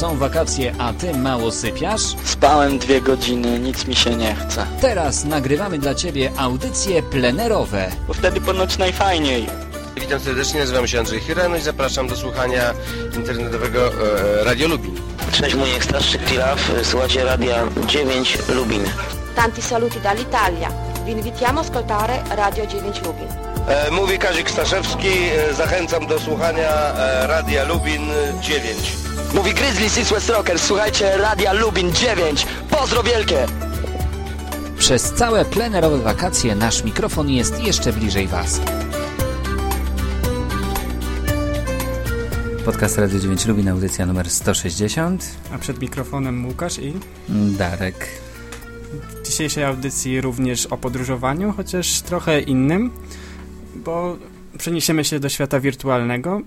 Są wakacje, a ty mało sypiasz? Spałem dwie godziny, nic mi się nie chce. Teraz nagrywamy dla ciebie audycje plenerowe. Bo wtedy ponoć najfajniej. Witam serdecznie, nazywam się Andrzej Hirano i zapraszam do słuchania internetowego e, Radio Lubin. Cześć, mój ekstraszczy Pilaf, słuchacie Radia 9 Lubin. Tanti saluti dall'Italia. Vi invitiamo a ascoltare Radio 9 Lubin. E, mówi Kazik Staszewski, e, zachęcam do słuchania e, Radia Lubin 9. Mówi Grizzly Six West Rockers, słuchajcie Radia Lubin 9. Pozdro wielkie! Przez całe plenerowe wakacje nasz mikrofon jest jeszcze bliżej Was. Podcast Radio 9 Lubin, audycja numer 160. A przed mikrofonem Łukasz i Darek. w dzisiejszej audycji również o podróżowaniu, chociaż trochę innym, bo przeniesiemy się do świata wirtualnego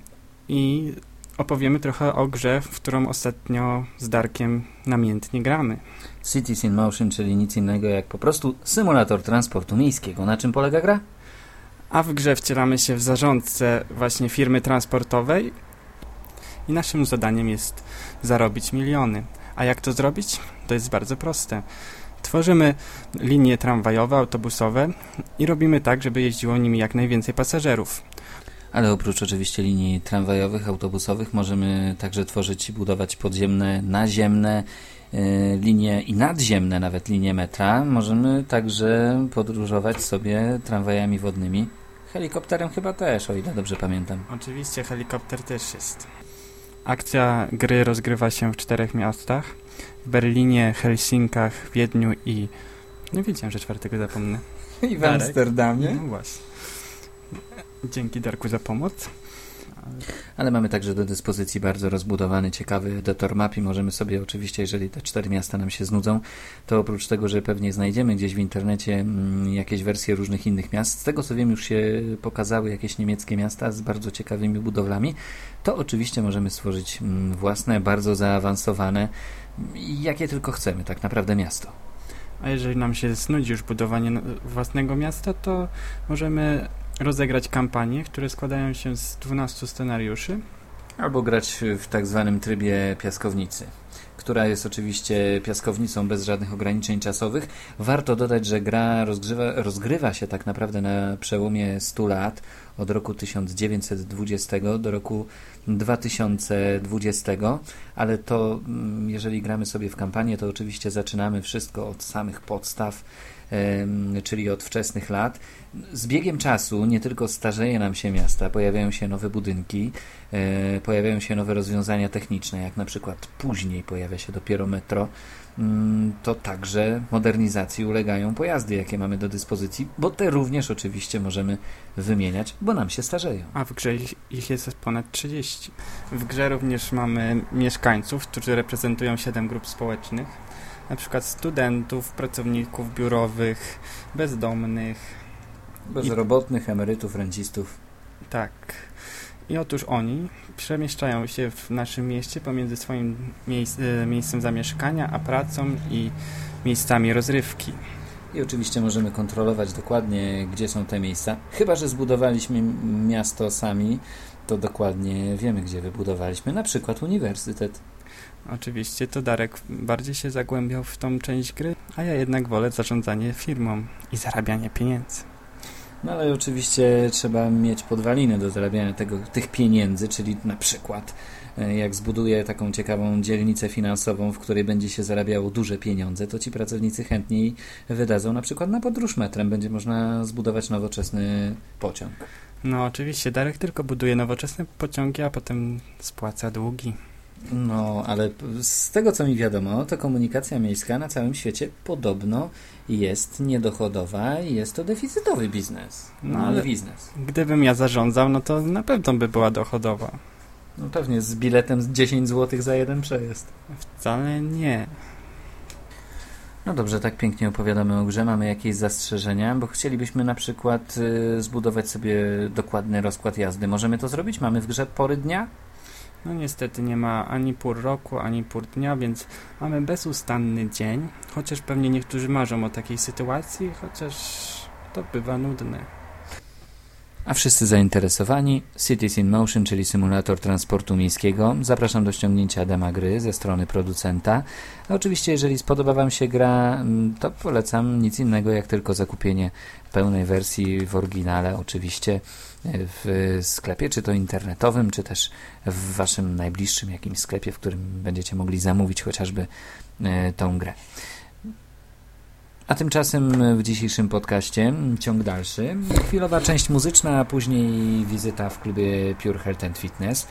i opowiemy trochę o grze, w którą ostatnio z Darkiem namiętnie gramy. Cities in Motion, czyli nic innego jak po prostu symulator transportu miejskiego. Na czym polega gra? A w grze wcielamy się w zarządcę właśnie firmy transportowej i naszym zadaniem jest zarobić miliony. A jak to zrobić? To jest bardzo proste. Tworzymy linie tramwajowe, autobusowe i robimy tak, żeby jeździło nimi jak najwięcej pasażerów. Ale oprócz oczywiście linii tramwajowych, autobusowych możemy także tworzyć i budować podziemne, naziemne e, linie i nadziemne nawet linie metra. Możemy także podróżować sobie tramwajami wodnymi. Helikopterem chyba też, o ile dobrze pamiętam. Oczywiście helikopter też jest. Akcja gry rozgrywa się w czterech miastach. W Berlinie, Helsinkach, Wiedniu i... Nie wiedziałem, że czwartego zapomnę. I w Darek? Amsterdamie. No właśnie. Dzięki Darku za pomoc. Ale mamy także do dyspozycji bardzo rozbudowany, ciekawy edytor map i możemy sobie oczywiście, jeżeli te cztery miasta nam się znudzą, to oprócz tego, że pewnie znajdziemy gdzieś w internecie mm, jakieś wersje różnych innych miast, z tego co wiem już się pokazały jakieś niemieckie miasta z bardzo ciekawymi budowlami, to oczywiście możemy stworzyć mm, własne, bardzo zaawansowane, jakie tylko chcemy, tak naprawdę miasto. A jeżeli nam się znudzi już budowanie własnego miasta, to możemy rozegrać kampanie, które składają się z 12 scenariuszy. Albo grać w tak zwanym trybie piaskownicy, która jest oczywiście piaskownicą bez żadnych ograniczeń czasowych. Warto dodać, że gra rozgrzywa, rozgrywa się tak naprawdę na przełomie 100 lat, od roku 1920 do roku 2020, ale to mm, jeżeli gramy sobie w kampanię, to oczywiście zaczynamy wszystko od samych podstaw, czyli od wczesnych lat. Z biegiem czasu nie tylko starzeje nam się miasta, pojawiają się nowe budynki, e, pojawiają się nowe rozwiązania techniczne, jak na przykład później pojawia się dopiero metro, to także modernizacji ulegają pojazdy, jakie mamy do dyspozycji, bo te również oczywiście możemy wymieniać, bo nam się starzeją. A w grze ich, ich jest ponad 30. W grze również mamy mieszkańców, którzy reprezentują 7 grup społecznych. Na przykład studentów, pracowników biurowych, bezdomnych. Bezrobotnych, emerytów, rencistów. Tak. I otóż oni przemieszczają się w naszym mieście pomiędzy swoim miejsc, e, miejscem zamieszkania, a pracą i miejscami rozrywki. I oczywiście możemy kontrolować dokładnie, gdzie są te miejsca. Chyba, że zbudowaliśmy miasto sami, to dokładnie wiemy, gdzie wybudowaliśmy. Na przykład uniwersytet. Oczywiście to Darek bardziej się zagłębiał w tą część gry, a ja jednak wolę zarządzanie firmą i zarabianie pieniędzy. No ale oczywiście trzeba mieć podwaliny do zarabiania tego, tych pieniędzy, czyli na przykład e, jak zbuduję taką ciekawą dzielnicę finansową, w której będzie się zarabiało duże pieniądze, to ci pracownicy chętniej wydadzą na przykład na podróż metrem. Będzie można zbudować nowoczesny pociąg. No oczywiście, Darek tylko buduje nowoczesne pociągi, a potem spłaca długi. No, ale z tego co mi wiadomo, to komunikacja miejska na całym świecie podobno jest niedochodowa i jest to deficytowy biznes. No, No, ale ale- biznes. Gdybym ja zarządzał, no to na pewno by była dochodowa. No pewnie z biletem z 10 zł za jeden przejazd. Wcale nie. No dobrze, tak pięknie opowiadamy o grze. Mamy jakieś zastrzeżenia, bo chcielibyśmy na przykład y, zbudować sobie dokładny rozkład jazdy. Możemy to zrobić? Mamy w grze pory dnia? No niestety nie ma ani pór roku, ani pór dnia, więc mamy bezustanny dzień, chociaż pewnie niektórzy marzą o takiej sytuacji, chociaż to bywa nudne. A wszyscy zainteresowani, Cities in Motion, czyli symulator transportu miejskiego, zapraszam do ściągnięcia dema gry ze strony producenta. A oczywiście, jeżeli spodoba Wam się gra, mm, to polecam nic innego jak tylko zakupienie pełnej wersji w oryginale, oczywiście w sklepie, czy to internetowym, czy też w Waszym najbliższym jakimś sklepie, w którym będziecie mogli zamówić chociażby e, tą grę. A tymczasem w dzisiejszym podcaście ciąg dalszy. Chwilowa część muzyczna, a później wizyta w klubie Pure Health and Fitness.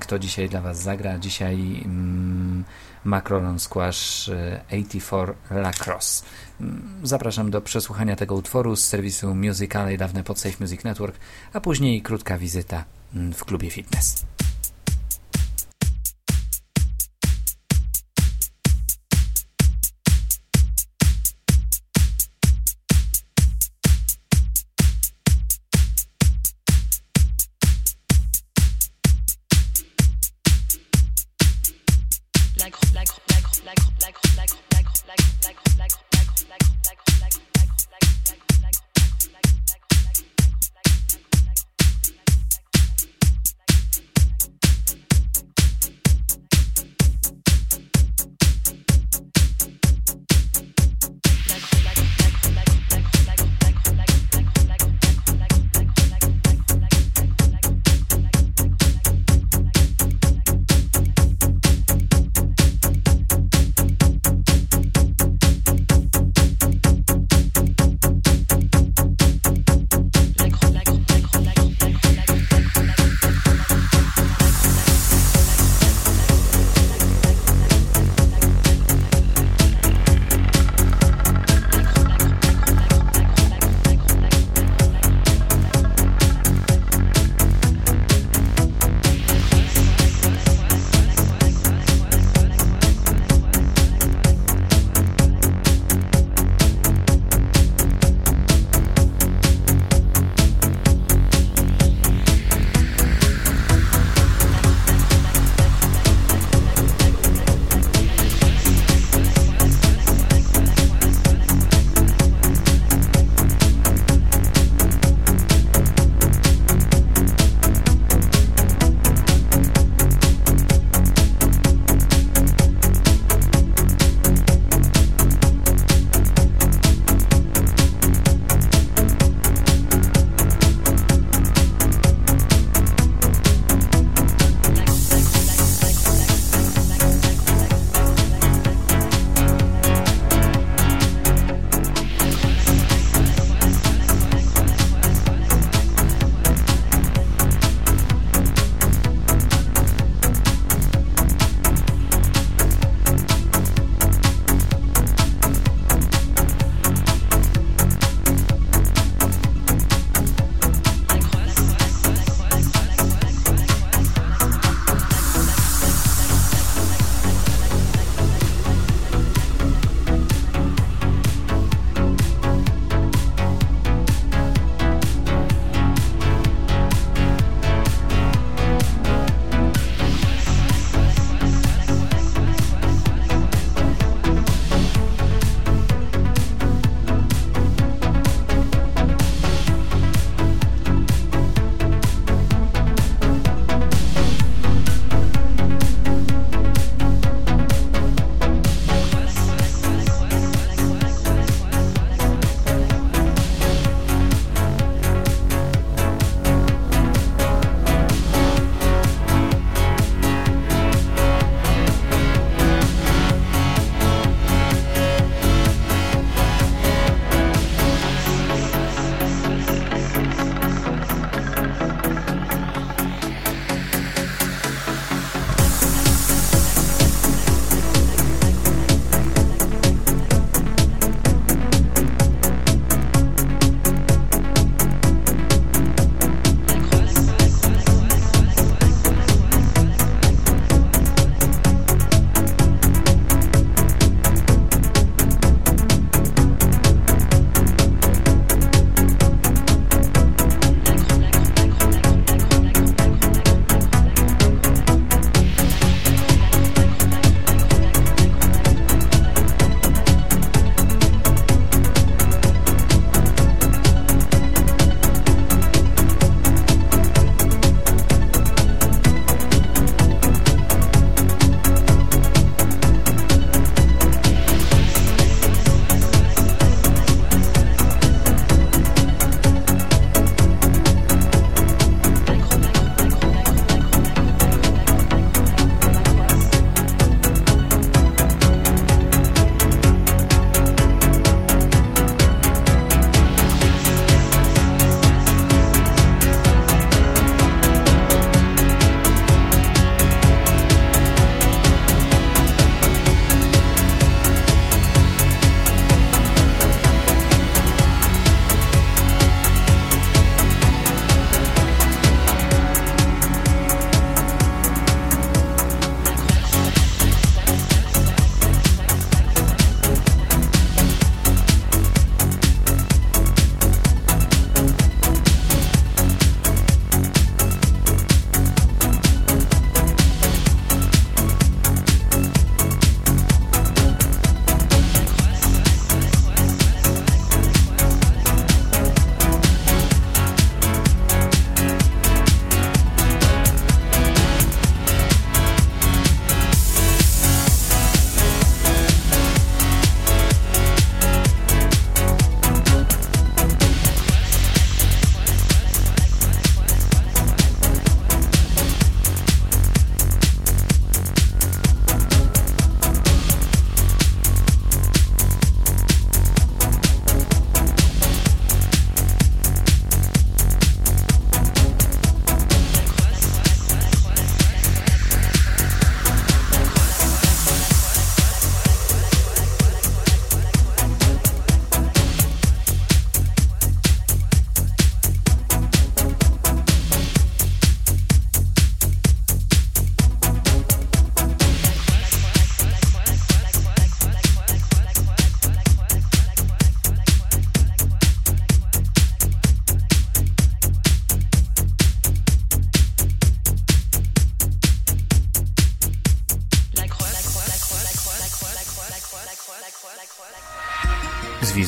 Kto dzisiaj dla Was zagra? Dzisiaj mm, Macron Squash 84 e, Lacrosse. Mm, zapraszam do przesłuchania tego utworu z serwisu Musicale, dawne pod Safe Music Network, a później krótka wizyta mm, w klubie fitness. like like like like like like like like like like like like like like like like like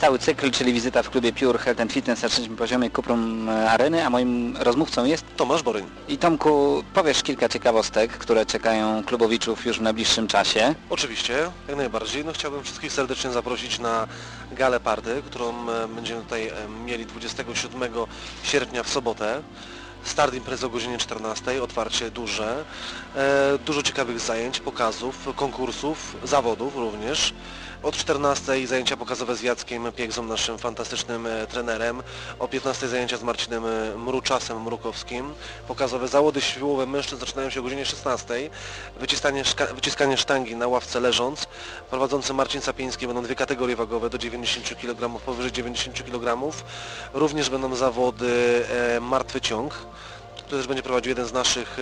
Stały cykl, czyli wizyta w klubie Pure Health and Fitness na trzecim poziomie Kuprum Areny, a moim rozmówcą jest Tomasz Boryń. I Tomku, powiesz kilka ciekawostek, które czekają klubowiczów już w najbliższym czasie. Oczywiście, jak najbardziej. No chciałbym wszystkich serdecznie zaprosić na galę party, którą e, będziemy tutaj e, mieli 27 sierpnia w sobotę. Start imprezy o godzinie 14, otwarcie duże, e, dużo ciekawych zajęć, pokazów, konkursów, zawodów również. Od 14 zajęcia pokazowe z Jackiem Piegzą, naszym fantastycznym e, trenerem. O 15 zajęcia z Marcinem e, Mruczasem Mrukowskim. Pokazowe zawody siłowe mężczyzn zaczynają się o godzinie 16. Wyciskanie, wyciskanie sztangi na ławce leżąc. Prowadzący Marcin Sapiński będą dwie kategorie wagowe do 90 kg, powyżej 90 kg. Również będą zawody e, martwy ciąg który też będzie prowadził jeden z naszych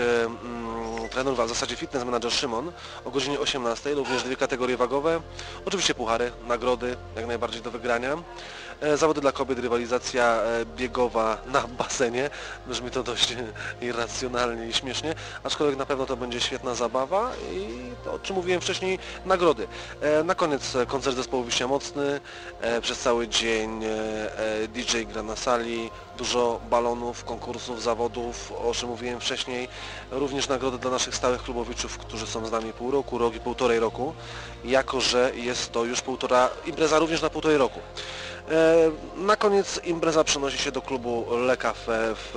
a w zasadzie fitness manager Szymon o godzinie 18, również dwie kategorie wagowe, oczywiście puchary, nagrody jak najbardziej do wygrania. E, zawody dla kobiet, rywalizacja e, biegowa na basenie, brzmi to dość irracjonalnie i śmiesznie, aczkolwiek na pewno to będzie świetna zabawa i to, o czym mówiłem wcześniej, nagrody. E, na koniec koncert zespołu Wiśnia Mocny, przez cały dzień DJ gra na sali, dużo balonów, konkursów, zawodów, o czym mówiłem wcześniej, również nagrody dla naszych stałych klubowiczów, którzy są z nami pół roku, rok i półtorej roku, jako że jest to już półtora, impreza również na półtorej roku. E, Na koniec impreza przenosi się do klubu Le Cafe w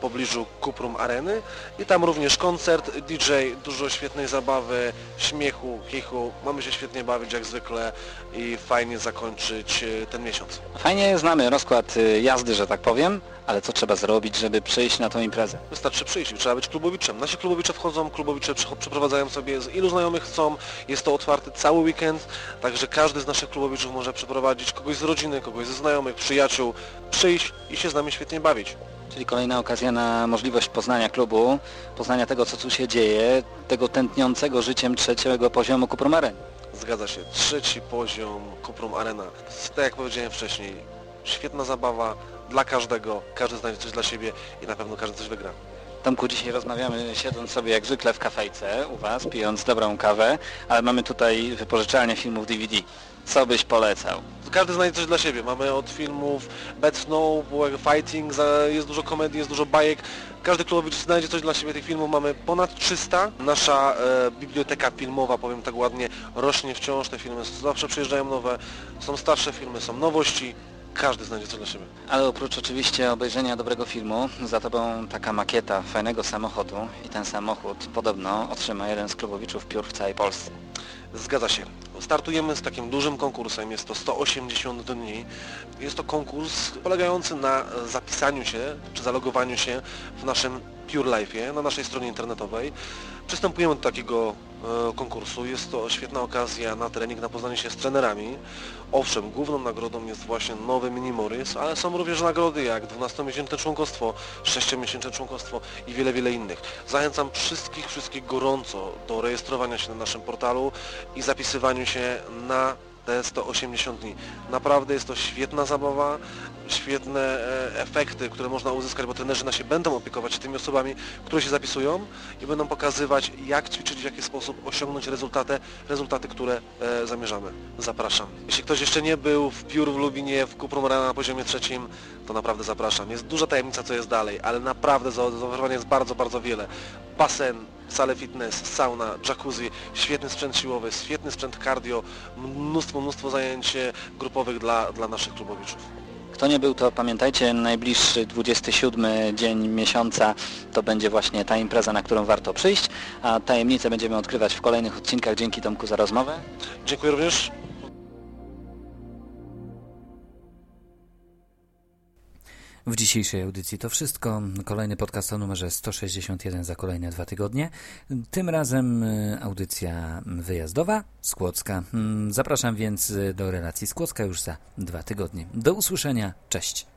pobliżu Kuprum Areny i tam również koncert, DJ, dużo świetnej zabawy, śmiechu, kichu. Mamy się świetnie bawić jak zwykle i fajnie zakończyć e, ten miesiąc. Fajnie znamy rozkład y, jazdy, że tak powiem, ale co trzeba zrobić, żeby przyjść na tą imprezę? Wystarczy przyjść, trzeba być klubowiczem. Nasi klubowicze wchodzą, klubowicze przeprowadzają sobie z ilu znajomych chcą, jest to otwarty cały weekend, także każdy z naszych klubowiczów może przeprowadzić kogoś z rodziny, kogoś ze znajomych, przyjaciół, przyjść i się z nami świetnie bawić. Czyli kolejna okazja na możliwość poznania klubu, poznania tego, co tu się dzieje, tego tętniącego życiem trzeciego poziomu Kuprum Areny. Zgadza się, trzeci poziom Kuprum Arena. Tak jak powiedziałem wcześniej, świetna zabawa dla każdego, każdy znajdzie coś dla siebie i na pewno każdy coś wygra. Tomku, dzisiaj rozmawiamy siedząc sobie jak zwykle w kafejce u Was, pijąc dobrą kawę, ale mamy tutaj wypożyczalnię filmów DVD. Co byś polecał? Każdy znajdzie coś dla siebie. Mamy od filmów Bad Snow, Fighting, jest dużo komedii, jest dużo bajek. Każdy klubowicz znajdzie coś dla siebie. Tych filmów mamy ponad 300. Nasza e, biblioteka filmowa, powiem tak ładnie, rośnie wciąż. Te filmy zawsze przyjeżdżają nowe. Są starsze filmy, są nowości. Każdy znajdzie coś dla siebie. Ale oprócz oczywiście obejrzenia dobrego filmu, za Tobą taka makieta fajnego samochodu i ten samochód podobno otrzyma jeden z klubowiczów piór w całej Polsce. Zgadza się. Startujemy z takim dużym konkursem, jest to 180 dni. Jest to konkurs polegający na zapisaniu się czy zalogowaniu się w naszym Pure Life'ie na naszej stronie internetowej. Przystępujemy do takiego e, konkursu. Jest to świetna okazja na trening, na poznanie się z trenerami. Owszem, główną nagrodą jest właśnie nowy Mini Morris, ale są również nagrody jak 12-miesięczne członkostwo, 6-miesięczne członkostwo i wiele, wiele innych. Zachęcam wszystkich, wszystkich gorąco do rejestrowania się na naszym portalu i zapisywaniu się na te 180 dni. Naprawdę jest to świetna zabawa, świetne e, efekty, które można uzyskać, bo trenerzy nasi będą opiekować się tymi osobami, które się zapisują i będą pokazywać, jak ćwiczyć, w jaki sposób osiągnąć rezultaty, rezultaty które e, zamierzamy. Zapraszam. Jeśli ktoś jeszcze nie był w Piór w Lubinie, w Kuprum Arena na poziomie trzecim, to naprawdę zapraszam. Jest duża tajemnica, co jest dalej, ale naprawdę za- zaoferowania jest bardzo, bardzo wiele. Basen, sale fitness, sauna, jacuzzi, świetny sprzęt siłowy, świetny sprzęt cardio, mnóstwo, mnóstwo zajęć e, grupowych dla, dla naszych klubowiczów. Kto nie był, to pamiętajcie, najbliższy 27 dzień miesiąca to będzie właśnie ta impreza, na którą warto przyjść, a tajemnice będziemy odkrywać w kolejnych odcinkach. Dzięki Tomku za rozmowę. Dziękuję również. W dzisiejszej audycji to wszystko. Kolejny podcast o numerze 161 za kolejne dwa tygodnie. Tym razem y, audycja wyjazdowa z Kłodzka. Mm, Zapraszam więc y, do relacji z Kłodzka już za dwa tygodnie. Do usłyszenia. Cześć.